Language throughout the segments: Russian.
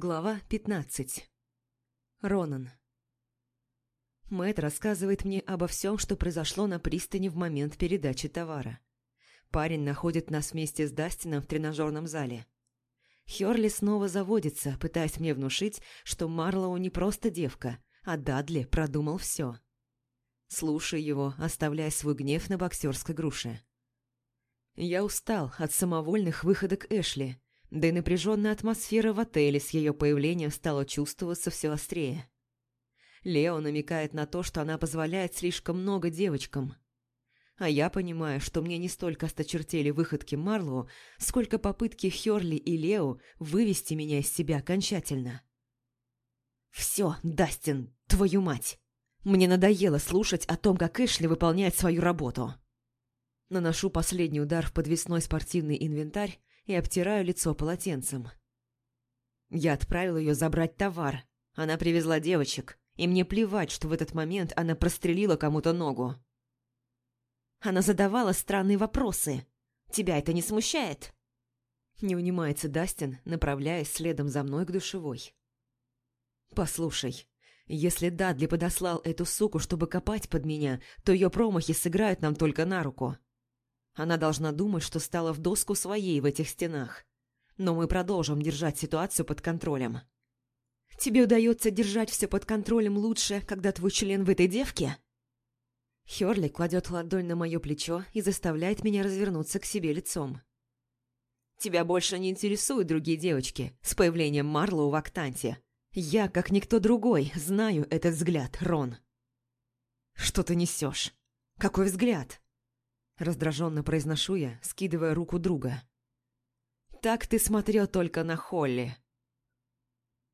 Глава 15. Ронан. Мэтт рассказывает мне обо всем, что произошло на пристани в момент передачи товара. Парень находит нас вместе с Дастином в тренажерном зале. Хёрли снова заводится, пытаясь мне внушить, что Марлоу не просто девка, а Дадли продумал все. Слушаю его, оставляя свой гнев на боксерской груше. Я устал от самовольных выходок Эшли – да и напряженная атмосфера в отеле с ее появлением стала чувствоваться все острее. Лео намекает на то, что она позволяет слишком много девочкам. А я понимаю, что мне не столько осточертели выходки Марлоу, сколько попытки Хёрли и Лео вывести меня из себя окончательно. «Все, Дастин, твою мать! Мне надоело слушать о том, как Эшли выполняет свою работу!» Наношу последний удар в подвесной спортивный инвентарь и обтираю лицо полотенцем. Я отправил ее забрать товар. Она привезла девочек, и мне плевать, что в этот момент она прострелила кому-то ногу. Она задавала странные вопросы. Тебя это не смущает? Не унимается Дастин, направляясь следом за мной к душевой. «Послушай, если Дадли подослал эту суку, чтобы копать под меня, то ее промахи сыграют нам только на руку. Она должна думать, что стала в доску своей в этих стенах. Но мы продолжим держать ситуацию под контролем. Тебе удается держать все под контролем лучше, когда твой член в этой девке? Хёрли кладет ладонь на мое плечо и заставляет меня развернуться к себе лицом. Тебя больше не интересуют другие девочки с появлением Марлоу в Актанте. Я, как никто другой, знаю этот взгляд, Рон. Что ты несешь? Какой взгляд? Раздраженно произношу я, скидывая руку друга. «Так ты смотрел только на Холли».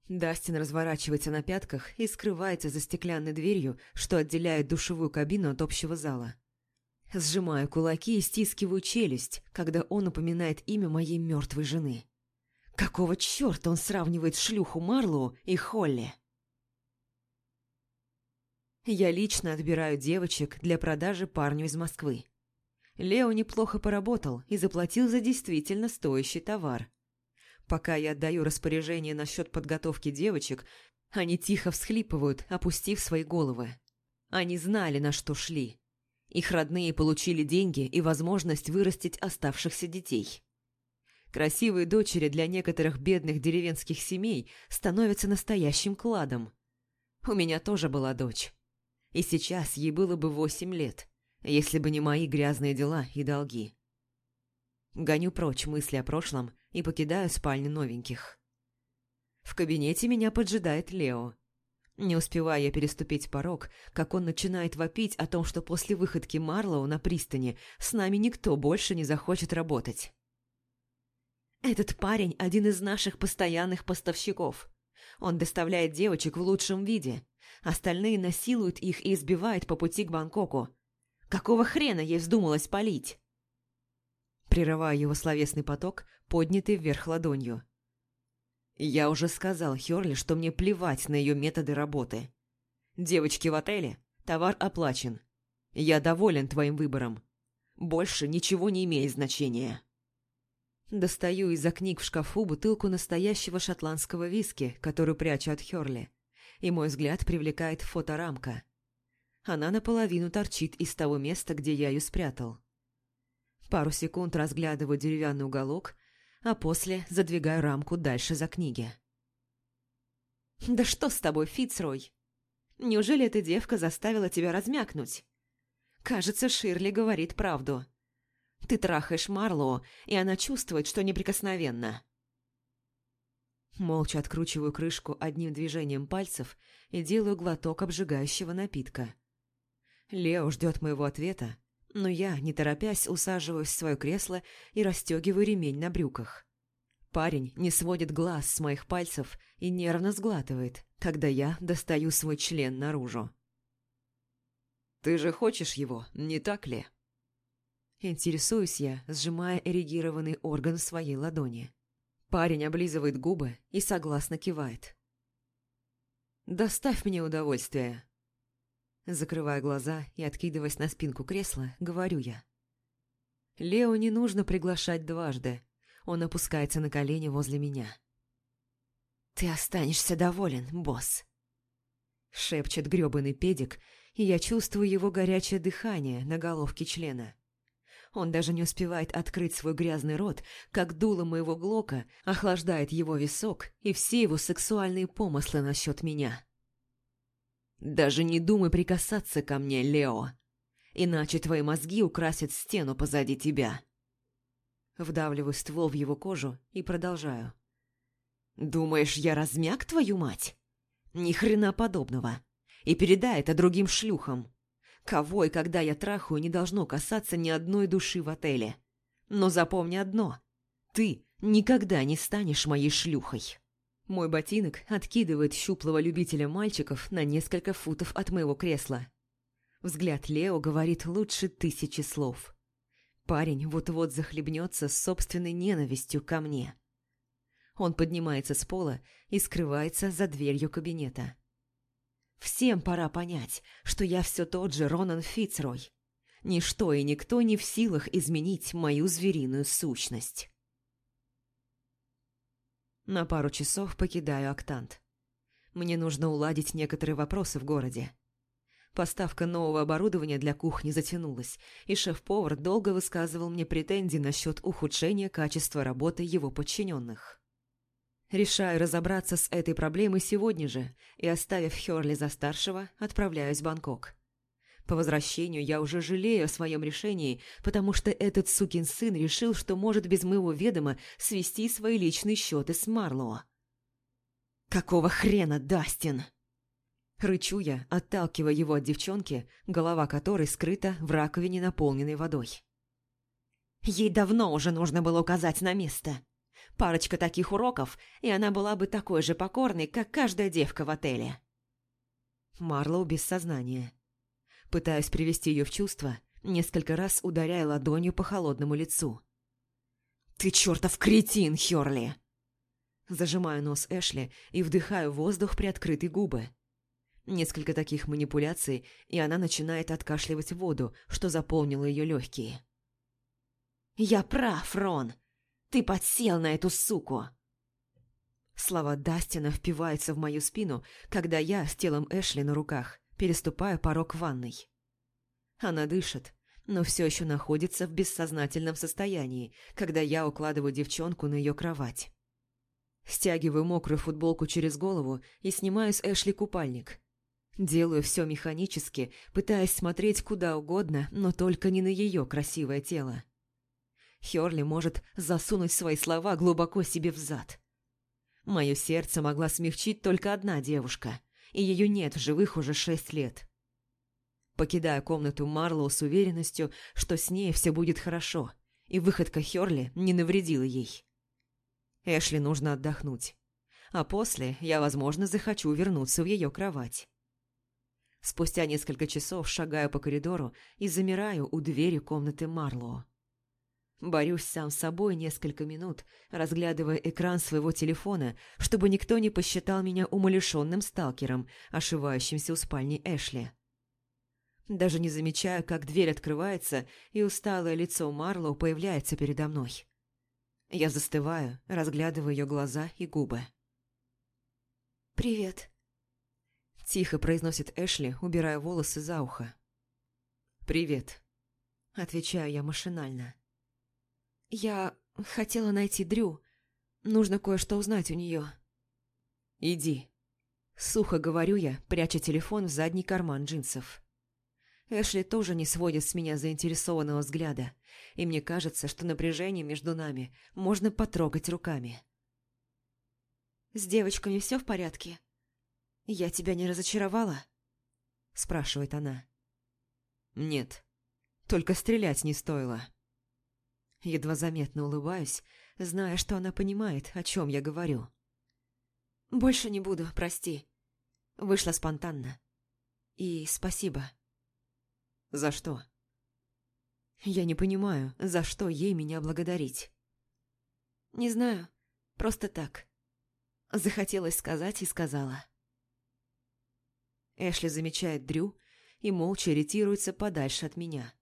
Дастин разворачивается на пятках и скрывается за стеклянной дверью, что отделяет душевую кабину от общего зала. Сжимаю кулаки и стискиваю челюсть, когда он упоминает имя моей мертвой жены. Какого черта он сравнивает шлюху Марлоу и Холли? Я лично отбираю девочек для продажи парню из Москвы. Лео неплохо поработал и заплатил за действительно стоящий товар. Пока я отдаю распоряжение насчет подготовки девочек, они тихо всхлипывают, опустив свои головы. Они знали, на что шли. Их родные получили деньги и возможность вырастить оставшихся детей. Красивые дочери для некоторых бедных деревенских семей становятся настоящим кладом. У меня тоже была дочь. И сейчас ей было бы восемь лет – если бы не мои грязные дела и долги. Гоню прочь мысли о прошлом и покидаю спальню новеньких. В кабинете меня поджидает Лео. Не успевая я переступить порог, как он начинает вопить о том, что после выходки Марлоу на пристани с нами никто больше не захочет работать. «Этот парень – один из наших постоянных поставщиков. Он доставляет девочек в лучшем виде. Остальные насилуют их и избивают по пути к Бангкоку. Какого хрена ей вздумалось палить? Прерывая его словесный поток, поднятый вверх ладонью. Я уже сказал Хёрли, что мне плевать на ее методы работы. Девочки в отеле, товар оплачен. Я доволен твоим выбором. Больше ничего не имеет значения. Достаю из-за книг в шкафу бутылку настоящего шотландского виски, которую прячу от Хёрли, и мой взгляд привлекает фоторамка – она наполовину торчит из того места, где я ее спрятал. Пару секунд разглядываю деревянный уголок, а после задвигаю рамку дальше за книги. «Да что с тобой, Фицрой? Неужели эта девка заставила тебя размякнуть? Кажется, Ширли говорит правду. Ты трахаешь Марлоу, и она чувствует, что неприкосновенно». Молча откручиваю крышку одним движением пальцев и делаю глоток обжигающего напитка. Лео ждет моего ответа, но я, не торопясь, усаживаюсь в свое кресло и расстегиваю ремень на брюках. Парень не сводит глаз с моих пальцев и нервно сглатывает, когда я достаю свой член наружу. «Ты же хочешь его, не так ли?» Интересуюсь я, сжимая эрегированный орган в своей ладони. Парень облизывает губы и согласно кивает. «Доставь мне удовольствие», Закрывая глаза и откидываясь на спинку кресла, говорю я. Лео не нужно приглашать дважды. Он опускается на колени возле меня. «Ты останешься доволен, босс», — шепчет грёбаный педик, и я чувствую его горячее дыхание на головке члена. Он даже не успевает открыть свой грязный рот, как дуло моего глока охлаждает его висок и все его сексуальные помыслы насчет меня. «Даже не думай прикасаться ко мне, Лео, иначе твои мозги украсят стену позади тебя». Вдавливаю ствол в его кожу и продолжаю. «Думаешь, я размяк твою мать? Ни хрена подобного. И передай это другим шлюхам. Кого и когда я трахаю, не должно касаться ни одной души в отеле. Но запомни одно. Ты никогда не станешь моей шлюхой». Мой ботинок откидывает щуплого любителя мальчиков на несколько футов от моего кресла. Взгляд Лео говорит лучше тысячи слов. Парень вот-вот захлебнется собственной ненавистью ко мне. Он поднимается с пола и скрывается за дверью кабинета. Всем пора понять, что я все тот же Ронан Фицрой. Ничто и никто не в силах изменить мою звериную сущность. На пару часов покидаю Октант. Мне нужно уладить некоторые вопросы в городе. Поставка нового оборудования для кухни затянулась, и шеф-повар долго высказывал мне претензии насчет ухудшения качества работы его подчиненных. Решаю разобраться с этой проблемой сегодня же и, оставив Хёрли за старшего, отправляюсь в Бангкок. По возвращению я уже жалею о своем решении, потому что этот сукин сын решил, что может без моего ведома свести свои личные счеты с Марлоу. «Какого хрена, Дастин?» Рычу я, отталкивая его от девчонки, голова которой скрыта в раковине, наполненной водой. Ей давно уже нужно было указать на место. Парочка таких уроков, и она была бы такой же покорной, как каждая девка в отеле. Марлоу без сознания. Пытаюсь привести ее в чувство, несколько раз ударяя ладонью по холодному лицу. «Ты чертов кретин, Хёрли!» Зажимаю нос Эшли и вдыхаю воздух при открытой губы. Несколько таких манипуляций, и она начинает откашливать воду, что заполнило ее легкие. «Я прав, Рон! Ты подсел на эту суку!» Слова Дастина впиваются в мою спину, когда я с телом Эшли на руках переступаю порог ванной. Она дышит, но все еще находится в бессознательном состоянии, когда я укладываю девчонку на ее кровать. Стягиваю мокрую футболку через голову и снимаю с Эшли купальник. Делаю все механически, пытаясь смотреть куда угодно, но только не на ее красивое тело. Херли может засунуть свои слова глубоко себе в зад. Мое сердце могла смягчить только одна девушка, и ее нет в живых уже шесть лет. Покидая комнату Марлоу с уверенностью, что с ней все будет хорошо, и выходка Херли не навредила ей. Эшли нужно отдохнуть, а после я, возможно, захочу вернуться в ее кровать. Спустя несколько часов шагаю по коридору и замираю у двери комнаты Марлоу. Борюсь сам с собой несколько минут, разглядывая экран своего телефона, чтобы никто не посчитал меня умалишенным сталкером, ошивающимся у спальни Эшли. Даже не замечаю, как дверь открывается, и усталое лицо Марлоу появляется передо мной. Я застываю, разглядывая ее глаза и губы. «Привет», Тихо произносит Эшли, убирая волосы за ухо. «Привет», — отвечаю я машинально. «Я хотела найти Дрю. Нужно кое-что узнать у нее». «Иди», — сухо говорю я, пряча телефон в задний карман джинсов. Эшли тоже не сводит с меня заинтересованного взгляда, и мне кажется, что напряжение между нами можно потрогать руками. «С девочками все в порядке?» «Я тебя не разочаровала?» – спрашивает она. «Нет, только стрелять не стоило». Едва заметно улыбаюсь, зная, что она понимает, о чем я говорю. «Больше не буду, прости. Вышла спонтанно. И спасибо». «За что?» «Я не понимаю, за что ей меня благодарить». «Не знаю, просто так. Захотелось сказать и сказала». Эшли замечает Дрю и молча ретируется подальше от меня.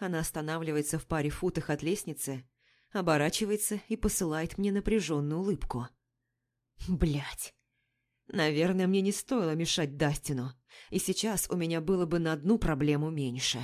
Она останавливается в паре футах от лестницы, оборачивается и посылает мне напряженную улыбку. Блять. Наверное, мне не стоило мешать Дастину, и сейчас у меня было бы на одну проблему меньше.